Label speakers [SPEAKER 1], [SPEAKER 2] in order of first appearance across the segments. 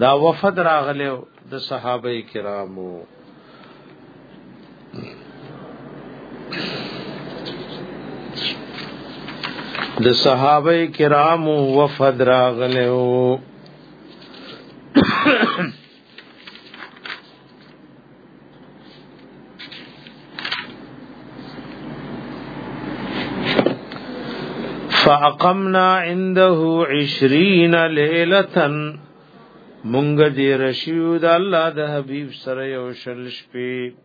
[SPEAKER 1] دا وفد راغلو د صحابه کرامو د صحابه کرامو وفد راغلو فاقمنا عنده 20 ليله مونږ دې رشیو د الله د حبیب سره یو شل شپې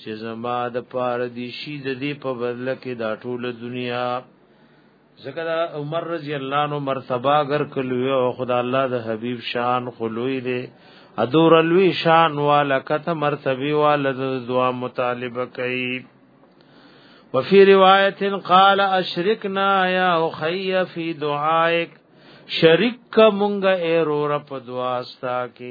[SPEAKER 1] چې زما د پاره دي شي د دې په بدل کې دا ټول دنیا ځکه دا عمر رضی الله نو مرتبه اگر کلوې او خدا الله د حبیب شان خلوې دې ادور الوی شان والا کته مرتبه والا د دعا مطالبه کوي وفي روایت قال اشرکنا یا اخی فی دعائک شریک مونږه ایرور په دعا ستا کې